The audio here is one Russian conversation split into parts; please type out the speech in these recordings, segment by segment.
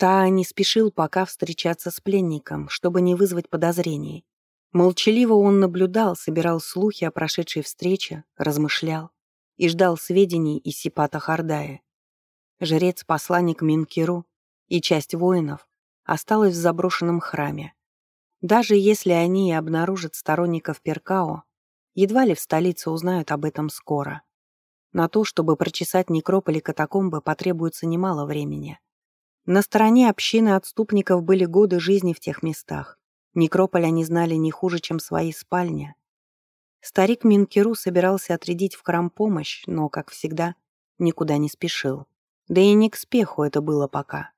Та не спешил пока встречаться с пленником, чтобы не вызвать подозрений. Молчаливо он наблюдал, собирал слухи о прошедшей встрече, размышлял и ждал сведений из Сипата Хардая. Жрец-посланник Минкиру и часть воинов осталась в заброшенном храме. Даже если они и обнаружат сторонников Перкао, едва ли в столице узнают об этом скоро. На то, чтобы прочесать некрополь и катакомбы, потребуется немало времени. На стороне общины отступников были годы жизни в тех местах. Некрополь они знали не хуже, чем свои спальни. Старик Минкеру собирался отрядить в храм помощь, но, как всегда, никуда не спешил. Да и не к спеху это было пока.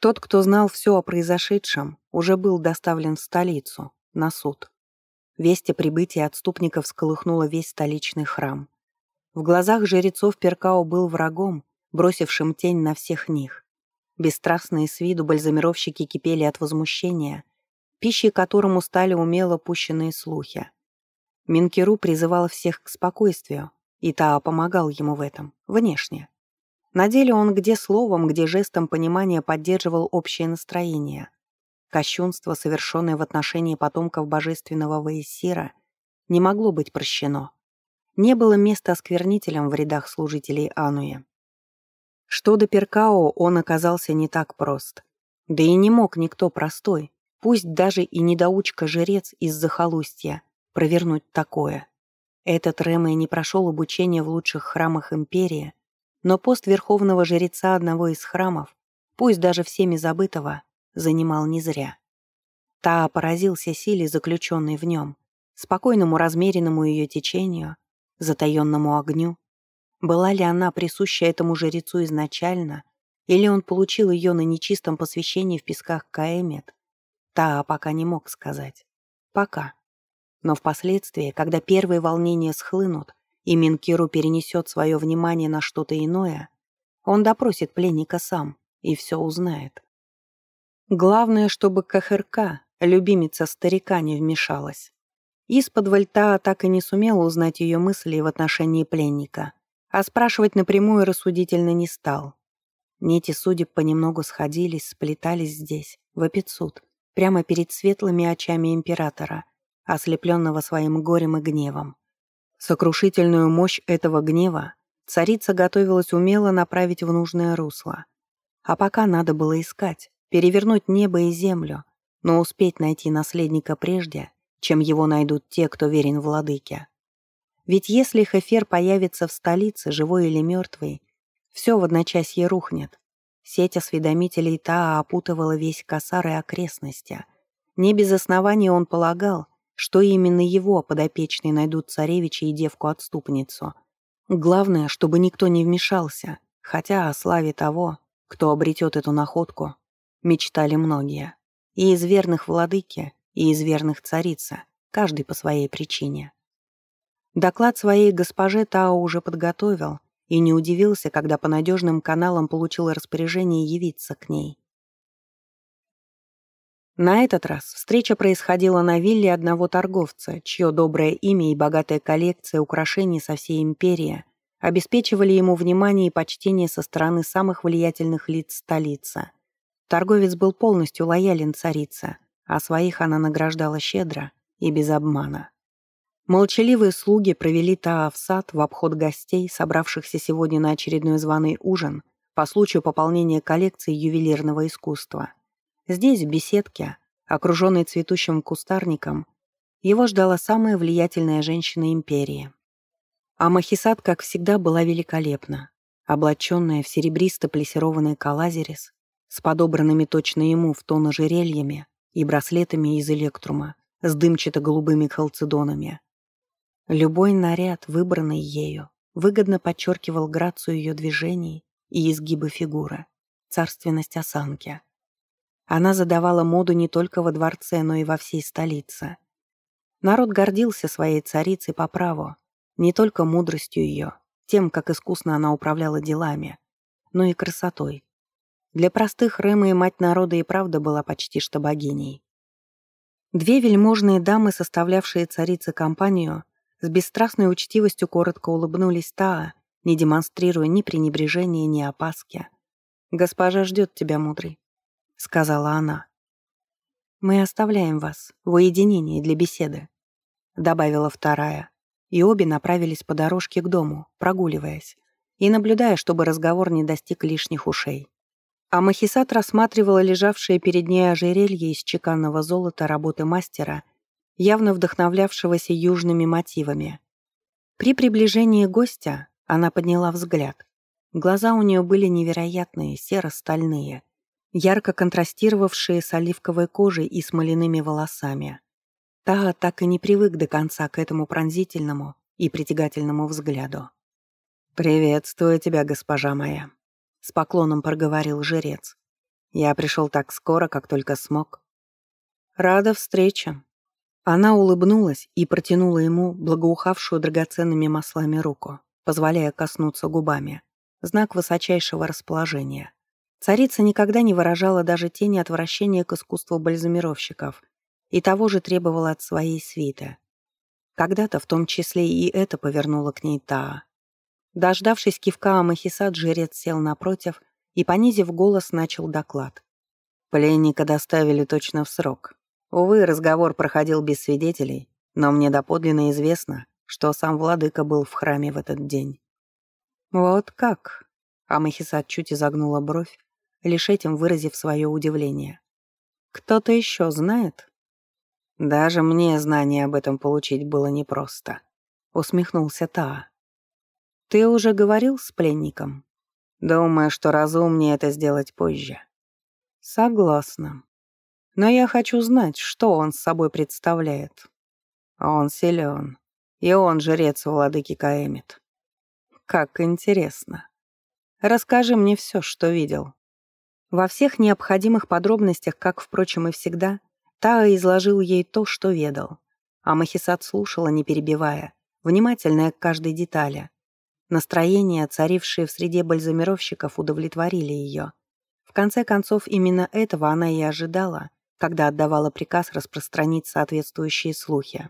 Тот, кто знал все о произошедшем, уже был доставлен в столицу, на суд. Весть о прибытии отступников сколыхнула весь столичный храм. В глазах жрецов Перкао был врагом, бросившим тень на всех них. Бесстрастные с виду бальзамировщики кипели от возмущения, пищей которому стали умело пущенные слухи. Минкеру призывал всех к спокойствию, и Таа помогал ему в этом, внешне. На деле он где словом, где жестом понимания поддерживал общее настроение. Кощунство, совершенное в отношении потомков божественного Ваесира, не могло быть прощено. Не было места осквернителям в рядах служителей Ануя. Что до Перкао, он оказался не так прост. Да и не мог никто простой, пусть даже и недоучка-жрец из захолустья, провернуть такое. Этот Рэмэй не прошел обучение в лучших храмах Империи, но пост верховного жреца одного из храмов, пусть даже всеми забытого, занимал не зря. Та поразился силе, заключенной в нем, спокойному размеренному ее течению, затаенному огню. Была ли она присуща этому жрецу изначально, или он получил ее на нечистом посвящении в песках Каэмет? Та пока не мог сказать. Пока. Но впоследствии, когда первые волнения схлынут, и Минкиру перенесет свое внимание на что-то иное, он допросит пленника сам и все узнает. Главное, чтобы КХРК, любимица старика, не вмешалась. Из-под Вольта так и не сумел узнать ее мысли в отношении пленника, а спрашивать напрямую рассудительно не стал. Нити судеб понемногу сходились, сплетались здесь, в Эпицуд, прямо перед светлыми очами императора, ослепленного своим горем и гневом. Сокрушительную мощь этого гнева царица готовилась умело направить в нужное русло. А пока надо было искать, перевернуть небо и землю, но успеть найти наследника прежде, чем его найдут те, кто верен владыке. Ведь если Хефер появится в столице, живой или мертвый, все в одночасье рухнет. Сеть осведомителей Таа опутывала весь косар и окрестности. Не без оснований он полагал, что именно его подопечные найдут царевича и девку-отступницу. Главное, чтобы никто не вмешался, хотя о славе того, кто обретет эту находку, мечтали многие. И из верных владыки, и из верных царица, каждый по своей причине. Доклад своей госпоже Тао уже подготовил и не удивился, когда по надежным каналам получил распоряжение явиться к ней. На этот раз встреча происходила на вилле одного торговца, чье доброе имя и богатая коллекция украшений со всей империи обеспечивали ему внимание и почтение со стороны самых влиятельных лиц столицы. Торговец был полностью лоялен царице, а своих она награждала щедро и без обмана. Молчаливые слуги провели Таа в сад в обход гостей, собравшихся сегодня на очередной званый ужин по случаю пополнения коллекции ювелирного искусства – Здесь, в беседке, окруженной цветущим кустарником, его ждала самая влиятельная женщина империи. А Махисат, как всегда, была великолепна, облаченная в серебристо-плессированный калазерис с подобранными точно ему в тон ожерельями и браслетами из электрума с дымчато-голубыми халцедонами. Любой наряд, выбранный ею, выгодно подчеркивал грацию ее движений и изгибы фигуры, царственность осанки. Она задавала моду не только во дворце, но и во всей столице. Народ гордился своей царицей по праву, не только мудростью ее, тем, как искусно она управляла делами, но и красотой. Для простых Рэма и мать народа и правда была почти что богиней. Две вельможные дамы, составлявшие царицы компанию, с бесстрастной учтивостью коротко улыбнулись Таа, не демонстрируя ни пренебрежения, ни опаски. «Госпожа ждет тебя, мудрый. сказала она. «Мы оставляем вас в уединении для беседы», — добавила вторая, и обе направились по дорожке к дому, прогуливаясь, и наблюдая, чтобы разговор не достиг лишних ушей. А Махисат рассматривала лежавшее перед ней ожерелье из чеканного золота работы мастера, явно вдохновлявшегося южными мотивами. При приближении гостя она подняла взгляд. Глаза у нее были невероятные, серо-стальные, ярко контрастировавшие с оливковой кожей и смоляными волосами. Та так и не привык до конца к этому пронзительному и притягательному взгляду. «Приветствую тебя, госпожа моя», — с поклоном проговорил жрец. «Я пришел так скоро, как только смог». «Рада встрече». Она улыбнулась и протянула ему благоухавшую драгоценными маслами руку, позволяя коснуться губами. Знак высочайшего расположения. Царица никогда не выражала даже тени отвращения к искусству бальзамировщиков и того же требовала от своей свиты. Когда-то в том числе и это повернуло к ней Таа. Дождавшись кивка Амахисад, жрец сел напротив и, понизив голос, начал доклад. Пленника доставили точно в срок. Увы, разговор проходил без свидетелей, но мне доподлинно известно, что сам владыка был в храме в этот день. «Вот как?» Амахисад чуть изогнула бровь, лишь этим выразив свое удивление. «Кто-то еще знает?» «Даже мне знание об этом получить было непросто», — усмехнулся Таа. «Ты уже говорил с пленником?» «Думаю, что разумнее это сделать позже». «Согласна. Но я хочу знать, что он с собой представляет». «Он силен. И он жрец владыки Каэмит». «Как интересно. Расскажи мне все, что видел». Во всех необходимых подробностях, как, впрочем, и всегда, Таа изложил ей то, что ведал. А Махисат слушала, не перебивая, внимательная к каждой детали. Настроения, царившие в среде бальзамировщиков, удовлетворили ее. В конце концов, именно этого она и ожидала, когда отдавала приказ распространить соответствующие слухи.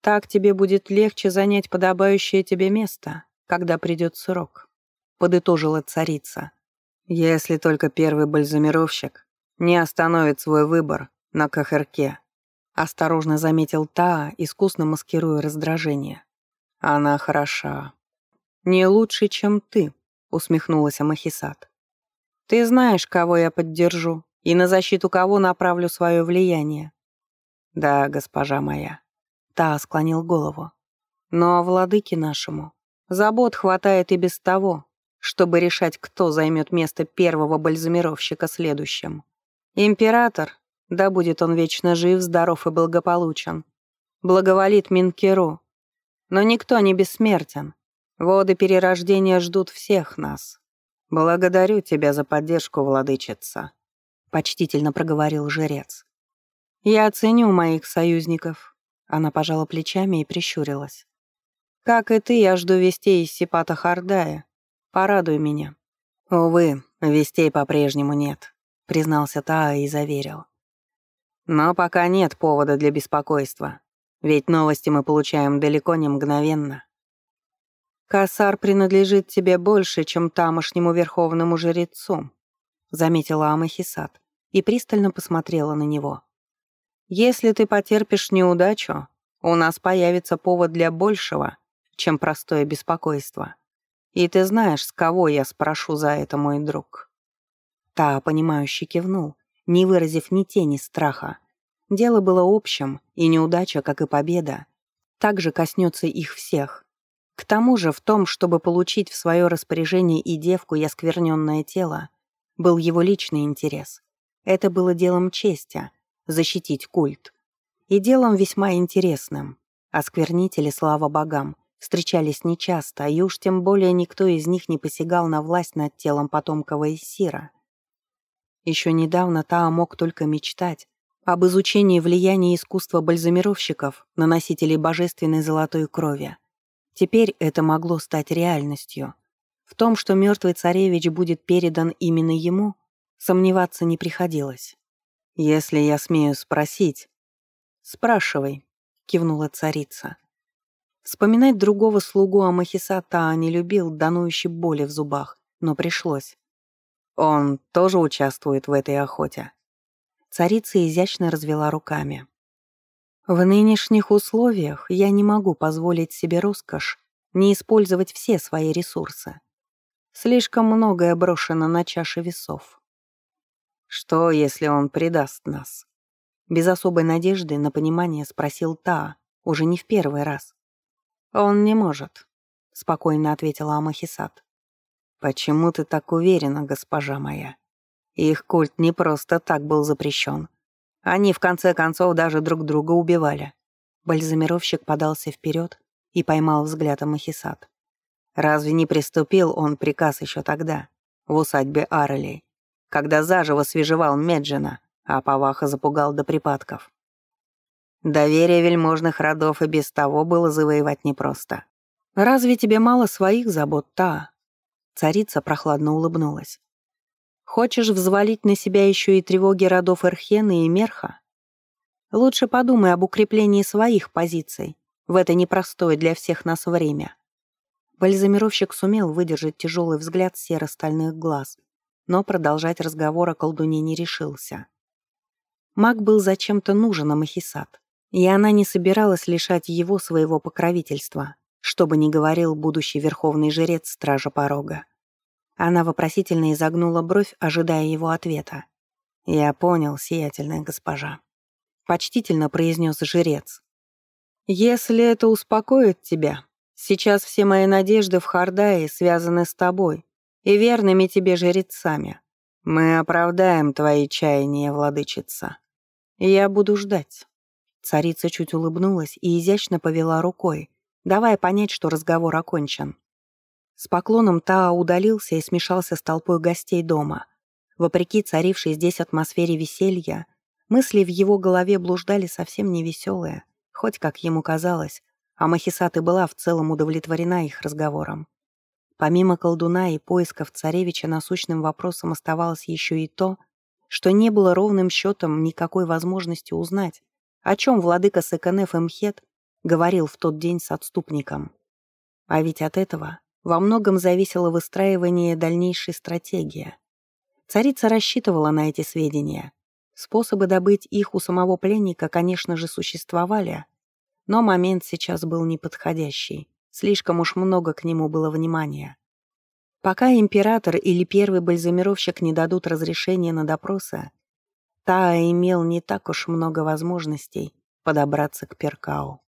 «Так тебе будет легче занять подобающее тебе место, когда придет срок», — подытожила царица. «Если только первый бальзамировщик не остановит свой выбор на Кахерке», — осторожно заметил Таа, искусно маскируя раздражение. «Она хороша, «Не лучше, чем ты», — усмехнулась Амахисат. «Ты знаешь, кого я поддержу и на защиту кого направлю свое влияние». «Да, госпожа моя», — та склонил голову. «Но о владыке нашему забот хватает и без того, чтобы решать, кто займет место первого бальзамировщика следующим. Император, да будет он вечно жив, здоров и благополучен, благоволит Минкеру. Но никто не бессмертен, Воды перерождения ждут всех нас. Благодарю тебя за поддержку, владычица», — почтительно проговорил жрец. «Я ценю моих союзников», — она пожала плечами и прищурилась. «Как и ты, я жду вестей из Сипата Хардая. Порадуй меня». «Увы, вестей по-прежнему нет», — признался Таа и заверил. «Но пока нет повода для беспокойства, ведь новости мы получаем далеко не мгновенно». «Косар принадлежит тебе больше, чем тамошнему верховному жрецу», заметила Амахисат и пристально посмотрела на него. «Если ты потерпишь неудачу, у нас появится повод для большего, чем простое беспокойство. И ты знаешь, с кого я спрошу за это, мой друг». Та, понимающе кивнул, не выразив ни тени страха. Дело было общим, и неудача, как и победа, также коснется их всех. К тому же в том, чтобы получить в свое распоряжение и девку и оскверненное тело, был его личный интерес. Это было делом чести — защитить культ. И делом весьма интересным. Осквернители, слава богам, встречались нечасто, и уж тем более никто из них не посягал на власть над телом потомкова Иссира. Еще недавно Таа мог только мечтать об изучении влияния искусства бальзамировщиков на носителей божественной золотой крови. Теперь это могло стать реальностью. В том, что мертвый царевич будет передан именно ему, сомневаться не приходилось. «Если я смею спросить...» «Спрашивай», — кивнула царица. Вспоминать другого слугу Амахисата не любил, данующий боли в зубах, но пришлось. Он тоже участвует в этой охоте?» Царица изящно развела руками. «В нынешних условиях я не могу позволить себе роскошь не использовать все свои ресурсы. Слишком многое брошено на чаше весов. Что, если он предаст нас? Без особой надежды на понимание спросил Та, уже не в первый раз. Он не может, спокойно ответила Амахисат. Почему ты так уверена, госпожа моя? Их культ не просто так был запрещен. Они, в конце концов, даже друг друга убивали. Бальзамировщик подался вперед и поймал взгляд Амахисат. Разве не приступил он приказ еще тогда, в усадьбе Арелей, когда заживо свежевал Меджина, а Паваха запугал до припадков? Доверие вельможных родов и без того было завоевать непросто. «Разве тебе мало своих забот, та?» Царица прохладно улыбнулась. «Хочешь взвалить на себя еще и тревоги родов Эрхена и Мерха? Лучше подумай об укреплении своих позиций в это непростое для всех нас время. Бальзамировщик сумел выдержать тяжелый взгляд серо-стальных глаз, но продолжать разговор о колдуне не решился. Маг был зачем-то нужен Амахисат, и она не собиралась лишать его своего покровительства, что бы ни говорил будущий верховный жрец Стража Порога. Она вопросительно изогнула бровь, ожидая его ответа. «Я понял, сиятельная госпожа», — почтительно произнес жрец. «Если это успокоит тебя, Сейчас все мои надежды в Хардае связаны с тобой и верными тебе жрецами. Мы оправдаем твои чаяния, владычица. Я буду ждать». Царица чуть улыбнулась и изящно повела рукой, давая понять, что разговор окончен. С поклоном Таа удалился и смешался с толпой гостей дома. Вопреки царившей здесь атмосфере веселья, мысли в его голове блуждали совсем невеселые, хоть, как ему казалось, а Махисата была в целом удовлетворена их разговором. Помимо колдуна и поисков царевича насущным вопросом оставалось еще и то, что не было ровным счетом никакой возможности узнать, о чем владыка Саканеф Мхет говорил в тот день с отступником. А ведь от этого во многом зависело выстраивание дальнейшей стратегии. Царица рассчитывала на эти сведения. Способы добыть их у самого пленника, конечно же, существовали, но момент сейчас был неподходящий. Слишком уж много к нему было внимания. Пока император или первый бальзамировщик не дадут разрешения на допросы, Таа имел не так уж много возможностей подобраться к Перкау.